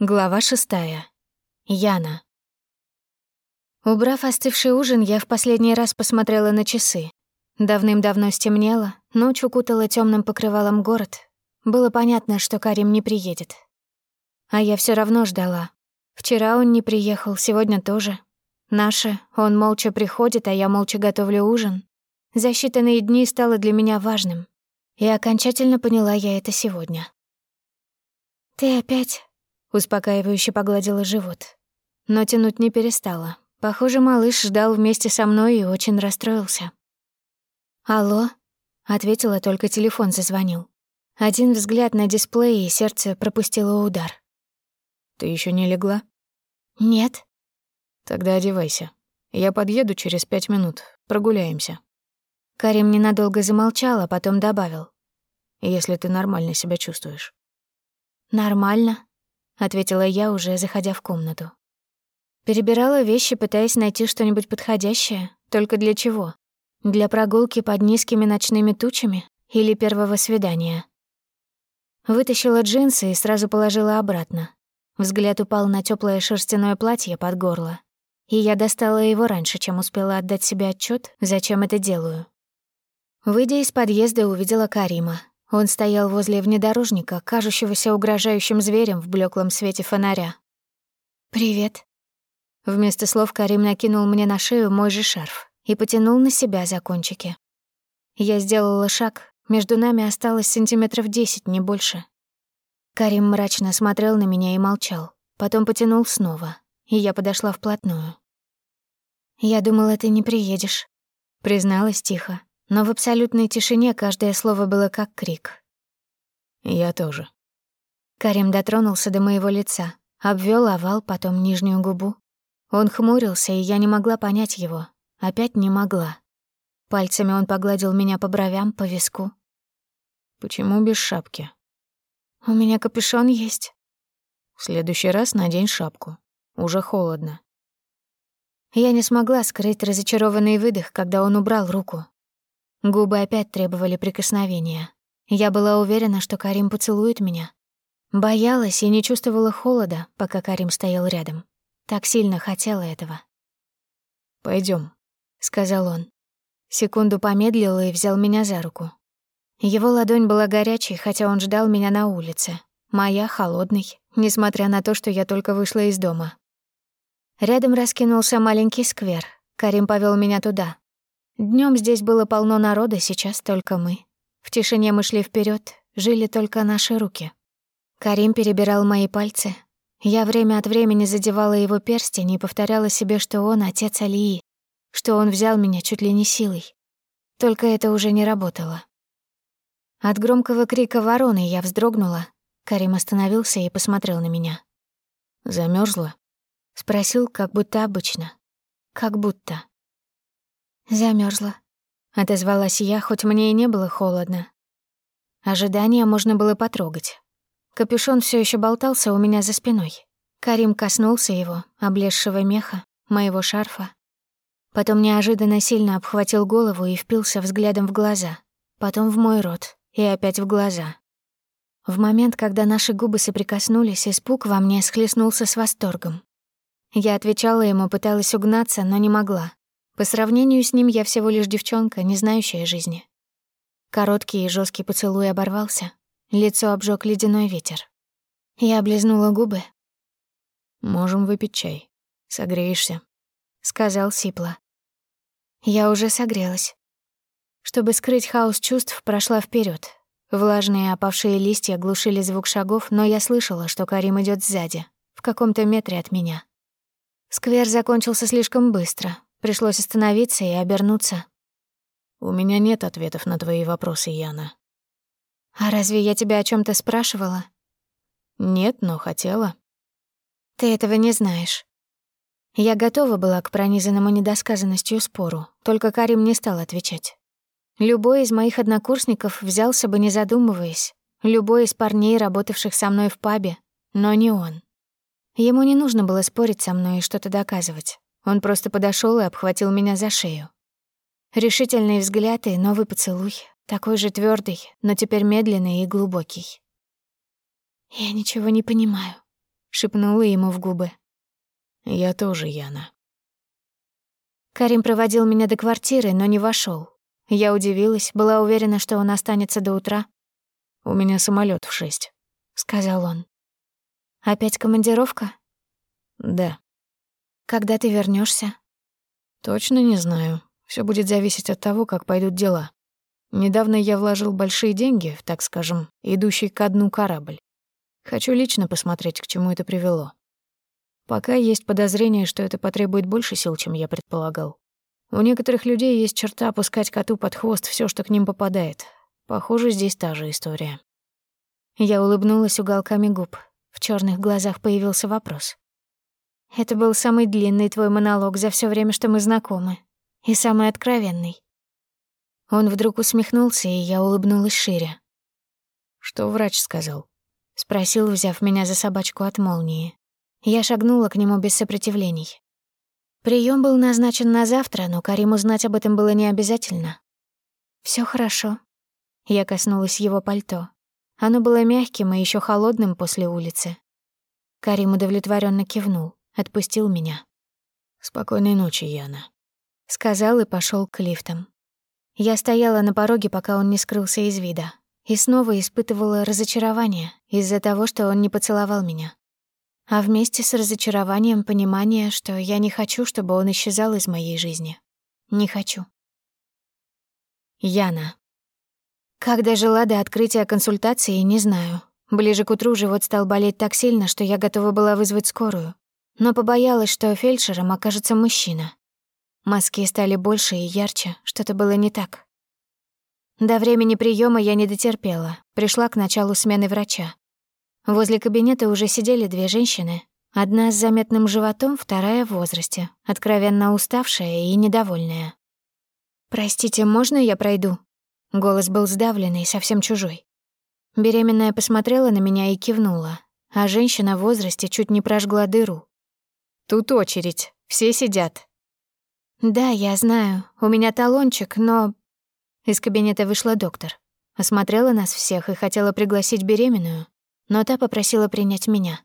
Глава шестая. Яна. Убрав остывший ужин, я в последний раз посмотрела на часы. Давным-давно стемнело, ночь укутала темным покрывалом город. Было понятно, что Карим не приедет. А я все равно ждала. Вчера он не приехал, сегодня тоже. Наше, он молча приходит, а я молча готовлю ужин. За считанные дни стало для меня важным. И окончательно поняла я это сегодня. «Ты опять Успокаивающе погладила живот. Но тянуть не перестала. Похоже, малыш ждал вместе со мной и очень расстроился. «Алло?» — ответила, только телефон зазвонил. Один взгляд на дисплей, и сердце пропустило удар. «Ты еще не легла?» «Нет». «Тогда одевайся. Я подъеду через пять минут. Прогуляемся». Карим ненадолго замолчал, а потом добавил. «Если ты нормально себя чувствуешь». «Нормально», ответила я, уже заходя в комнату. Перебирала вещи, пытаясь найти что-нибудь подходящее. Только для чего? Для прогулки под низкими ночными тучами или первого свидания? Вытащила джинсы и сразу положила обратно. Взгляд упал на теплое шерстяное платье под горло, и я достала его раньше, чем успела отдать себе отчет, зачем это делаю. Выйдя из подъезда, увидела Карима, он стоял возле внедорожника, кажущегося угрожающим зверем в блеклом свете фонаря. «Привет». Вместо слов Карим накинул мне на шею мой же шарф и потянул на себя за кончики. Я сделала шаг, между нами осталось сантиметров десять, не больше. Карим мрачно смотрел на меня и молчал, потом потянул снова, и я подошла вплотную. «Я думала, ты не приедешь», — призналась тихо, но в абсолютной тишине каждое слово было как крик. «Я тоже». Карим дотронулся до моего лица, обвел овал, потом нижнюю губу. Он хмурился, и я не могла понять его. Опять не могла. Пальцами он погладил меня по бровям, по виску. «Почему без шапки?» «У меня капюшон есть». «В следующий раз надень шапку. Уже холодно». Я не смогла скрыть разочарованный выдох, когда он убрал руку, Губы опять требовали прикосновения. Я была уверена, что Карим поцелует меня. Боялась и не чувствовала холода, пока Карим стоял рядом. Так сильно хотела этого. Пойдем, сказал он. Секунду помедлил и взял меня за руку. Его ладонь была горячей, хотя он ждал меня на улице. Моя — холодной, несмотря на то, что я только вышла из дома. Рядом раскинулся маленький сквер. Карим повел меня туда, Днем здесь было полно народа, сейчас только мы. В тишине мы шли вперед, жили только наши руки. Карим перебирал мои пальцы. Я время от времени задевала его перстень и повторяла себе, что он отец Алии, что он взял меня чуть ли не силой. Только это уже не работало. От громкого крика вороны я вздрогнула. Карим остановился и посмотрел на меня. Замерзла? Спросил, как будто обычно. Как будто. Замерзла, отозвалась я, хоть мне и не было холодно. Ожидание можно было потрогать. Капюшон все еще болтался у меня за спиной. Карим коснулся его, облезшего меха, моего шарфа. Потом неожиданно сильно обхватил голову и впился взглядом в глаза, потом в мой рот и опять в глаза. В момент, когда наши губы соприкоснулись, испуг во мне схлестнулся с восторгом. Я отвечала ему, пыталась угнаться, но не могла. По сравнению с ним я всего лишь девчонка, не знающая жизни. Короткий и жесткий поцелуй оборвался. Лицо обжег ледяной ветер. Я облизнула губы. «Можем выпить чай. Согреешься», — сказал Сипла. Я уже согрелась. Чтобы скрыть хаос чувств, прошла вперед. Влажные опавшие листья глушили звук шагов, но я слышала, что Карим идет сзади, в каком-то метре от меня. Сквер закончился слишком быстро, Пришлось остановиться и обернуться. «У меня нет ответов на твои вопросы, Яна». «А разве я тебя о чем то спрашивала?» «Нет, но хотела». «Ты этого не знаешь». Я готова была к пронизанному недосказанностью спору, только Карим не стал отвечать. Любой из моих однокурсников взялся бы, не задумываясь. Любой из парней, работавших со мной в пабе, но не он. Ему не нужно было спорить со мной и что-то доказывать. Он просто подошел и обхватил меня за шею. Решительный взгляд и новый поцелуй, такой же твердый, но теперь медленный и глубокий. «Я ничего не понимаю», — шепнула ему в губы. «Я тоже, Яна». Карим проводил меня до квартиры, но не вошел. Я удивилась, была уверена, что он останется до утра. «У меня самолет в шесть», — сказал он. «Опять командировка?» «Да». «Когда ты вернешься? «Точно не знаю. Все будет зависеть от того, как пойдут дела. Недавно я вложил большие деньги в, так скажем, идущий ко дну корабль. Хочу лично посмотреть, к чему это привело. Пока есть подозрение, что это потребует больше сил, чем я предполагал. У некоторых людей есть черта опускать коту под хвост все, что к ним попадает. Похоже, здесь та же история. Я улыбнулась уголками губ. В черных глазах появился вопрос. «Это был самый длинный твой монолог за все время, что мы знакомы. И самый откровенный». Он вдруг усмехнулся, и я улыбнулась шире. «Что врач сказал?» — спросил, взяв меня за собачку от молнии. Я шагнула к нему без сопротивлений. Прием был назначен на завтра, но Кариму знать об этом было не обязательно. Все хорошо». Я коснулась его пальто. Оно было мягким и еще холодным после улицы. Карим удовлетворенно кивнул, отпустил меня. «Спокойной ночи, Яна», — сказал и пошел к лифтам. Я стояла на пороге, пока он не скрылся из вида, и снова испытывала разочарование из-за того, что он не поцеловал меня. А вместе с разочарованием понимание, что я не хочу, чтобы он исчезал из моей жизни. Не хочу. Яна. Когда жила до открытия консультации, не знаю. Ближе к утру живот стал болеть так сильно, что я готова была вызвать скорую. Но побоялась, что фельдшером окажется мужчина. Мазки стали больше и ярче, что-то было не так. До времени приема я не дотерпела, пришла к началу смены врача. Возле кабинета уже сидели две женщины, одна с заметным животом, вторая в возрасте, откровенно уставшая и недовольная. «Простите, можно я пройду?» Голос был сдавленный, совсем чужой. Беременная посмотрела на меня и кивнула, а женщина в возрасте чуть не прожгла дыру. «Тут очередь, все сидят», «Да, я знаю. У меня талончик, но...» Из кабинета вышла доктор. Осмотрела нас всех и хотела пригласить беременную, но та попросила принять меня.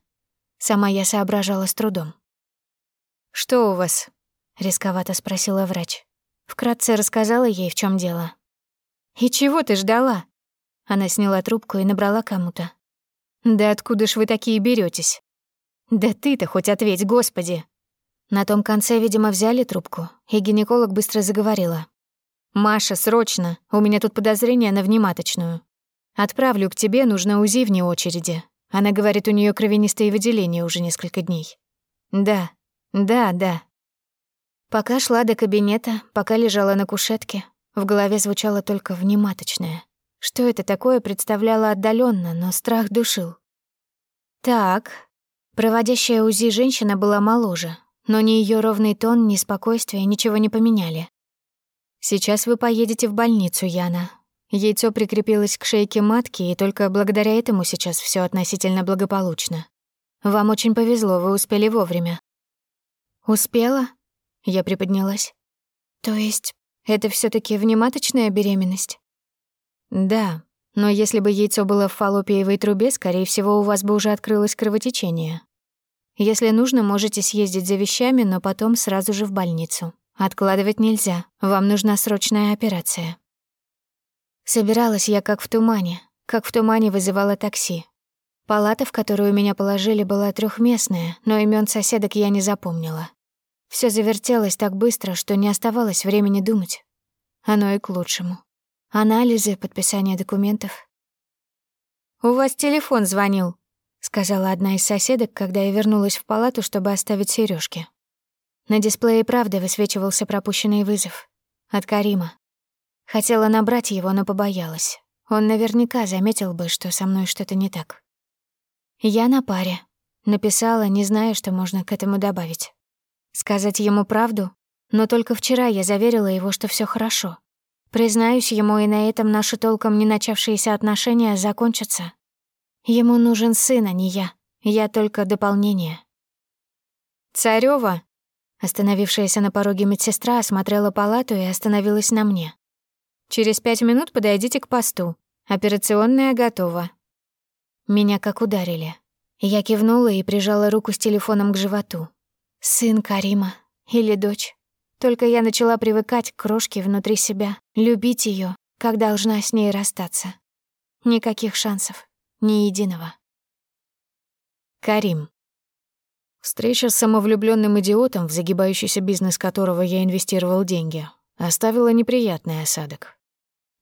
Сама я соображала с трудом. «Что у вас?» — рисковато спросила врач. Вкратце рассказала ей, в чем дело. «И чего ты ждала?» Она сняла трубку и набрала кому-то. «Да откуда ж вы такие беретесь? «Да ты-то хоть ответь, господи!» На том конце, видимо, взяли трубку, и гинеколог быстро заговорила. «Маша, срочно! У меня тут подозрение на внематочную. Отправлю к тебе, нужно УЗИ вне очереди. Она говорит, у нее кровянистые выделения уже несколько дней». «Да, да, да». Пока шла до кабинета, пока лежала на кушетке, в голове звучало только внематочное. Что это такое, представляло отдаленно, но страх душил. Так, проводящая УЗИ женщина была моложе, но ни ее ровный тон, ни спокойствие ничего не поменяли. «Сейчас вы поедете в больницу, Яна. Яйцо прикрепилось к шейке матки, и только благодаря этому сейчас все относительно благополучно. Вам очень повезло, вы успели вовремя». «Успела?» Я приподнялась. «То есть это все таки внематочная беременность?» «Да, но если бы яйцо было в фаллопиевой трубе, скорее всего, у вас бы уже открылось кровотечение. Если нужно, можете съездить за вещами, но потом сразу же в больницу. Откладывать нельзя, вам нужна срочная операция. Собиралась я как в тумане, как в тумане вызывала такси. Палата, в которую меня положили, была трехместная, но имен соседок я не запомнила. Все завертелось так быстро, что не оставалось времени думать. Оно и к лучшему. Анализы, подписание документов. «У вас телефон звонил», сказала одна из соседок, когда я вернулась в палату, чтобы оставить сережки. На дисплее правда высвечивался пропущенный вызов. От Карима. Хотела набрать его, но побоялась. Он наверняка заметил бы, что со мной что-то не так. Я на паре. Написала, не зная, что можно к этому добавить. Сказать ему правду? Но только вчера я заверила его, что все хорошо. Признаюсь ему, и на этом наши толком не начавшиеся отношения закончатся, Ему нужен сын, а не я. Я только дополнение. «Царёва!» Остановившаяся на пороге медсестра осмотрела палату и остановилась на мне. «Через пять минут подойдите к посту. Операционная готова». Меня как ударили. Я кивнула и прижала руку с телефоном к животу. Сын Карима или дочь. Только я начала привыкать к крошке внутри себя, любить ее, как должна с ней расстаться. Никаких шансов, ни единого. Карим. Встреча с самовлюбленным идиотом, в загибающийся бизнес которого я инвестировал деньги, оставила неприятный осадок.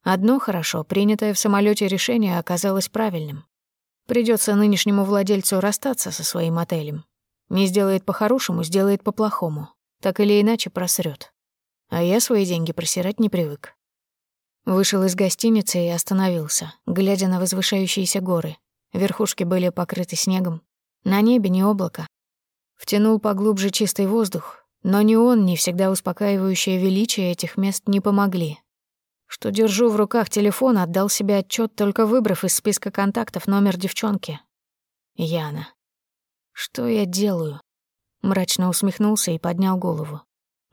Одно хорошо, принятое в самолете решение оказалось правильным. Придется нынешнему владельцу расстаться со своим отелем. Не сделает по-хорошему, сделает по-плохому. Так или иначе просрет. А я свои деньги просирать не привык. Вышел из гостиницы и остановился, глядя на возвышающиеся горы. Верхушки были покрыты снегом. На небе не облако. Втянул поглубже чистый воздух, но ни он, ни всегда успокаивающее величие этих мест не помогли. Что держу в руках телефон, отдал себе отчет, только выбрав из списка контактов номер девчонки. Яна. Что я делаю? Мрачно усмехнулся и поднял голову.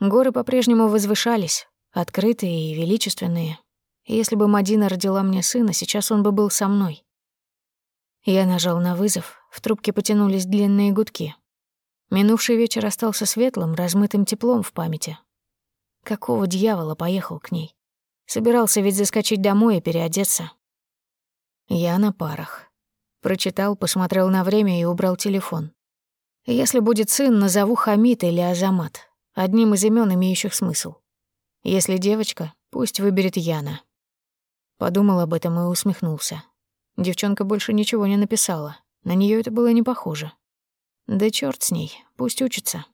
Горы по-прежнему возвышались, открытые и величественные. Если бы Мадина родила мне сына, сейчас он бы был со мной. Я нажал на вызов, в трубке потянулись длинные гудки. Минувший вечер остался светлым, размытым теплом в памяти. Какого дьявола поехал к ней? Собирался ведь заскочить домой и переодеться. Я на парах. Прочитал, посмотрел на время и убрал телефон. Если будет сын, назову Хамид или Азамат, одним из имен, имеющих смысл. Если девочка, пусть выберет Яна. Подумал об этом и усмехнулся. Девчонка больше ничего не написала. На нее это было не похоже. Да черт с ней, пусть учится.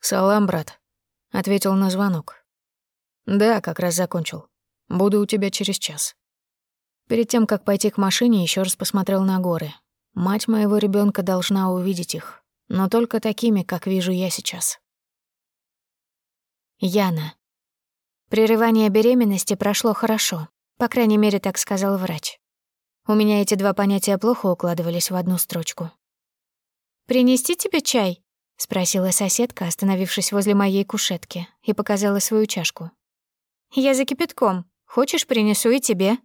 «Салам, брат», — ответил на звонок. «Да, как раз закончил. Буду у тебя через час». Перед тем, как пойти к машине, еще раз посмотрел на горы. Мать моего ребенка должна увидеть их, но только такими, как вижу я сейчас. Яна. Прерывание беременности прошло хорошо. По крайней мере, так сказал врач. У меня эти два понятия плохо укладывались в одну строчку. «Принести тебе чай?» — спросила соседка, остановившись возле моей кушетки, и показала свою чашку. «Я за кипятком. Хочешь, принесу и тебе?»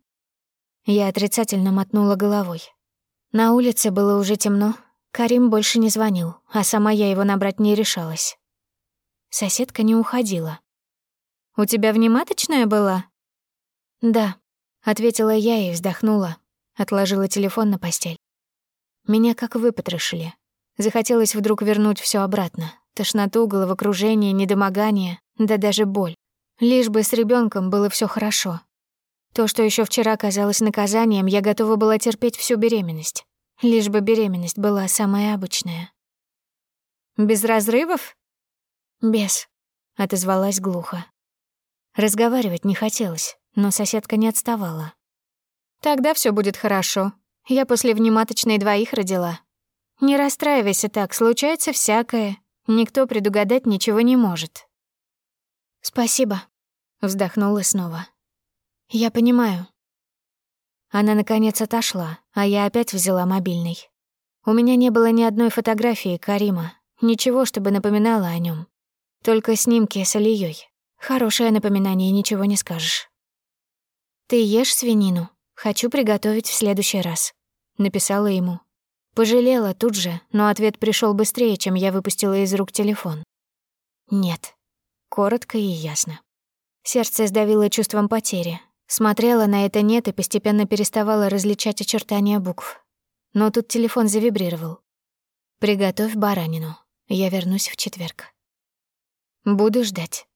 Я отрицательно мотнула головой. На улице было уже темно. Карим больше не звонил, а сама я его набрать не решалась. Соседка не уходила. «У тебя внематочная была?» «Да», — ответила я и вздохнула, отложила телефон на постель. Меня как выпотрошили. Захотелось вдруг вернуть все обратно. Тошноту, головокружение, недомогание, да даже боль. Лишь бы с ребенком было все хорошо. То, что еще вчера казалось наказанием, я готова была терпеть всю беременность. Лишь бы беременность была самая обычная. «Без разрывов?» «Без», — отозвалась глухо. Разговаривать не хотелось но соседка не отставала. «Тогда все будет хорошо. Я после внематочной двоих родила. Не расстраивайся так, случается всякое. Никто предугадать ничего не может». «Спасибо», — вздохнула снова. «Я понимаю». Она, наконец, отошла, а я опять взяла мобильный. У меня не было ни одной фотографии Карима, ничего, чтобы напоминало о нем. Только снимки с Алией. Хорошее напоминание, ничего не скажешь. «Ты ешь свинину? Хочу приготовить в следующий раз», — написала ему. Пожалела тут же, но ответ пришел быстрее, чем я выпустила из рук телефон. «Нет». Коротко и ясно. Сердце сдавило чувством потери. Смотрела на это «нет» и постепенно переставала различать очертания букв. Но тут телефон завибрировал. «Приготовь баранину. Я вернусь в четверг». «Буду ждать».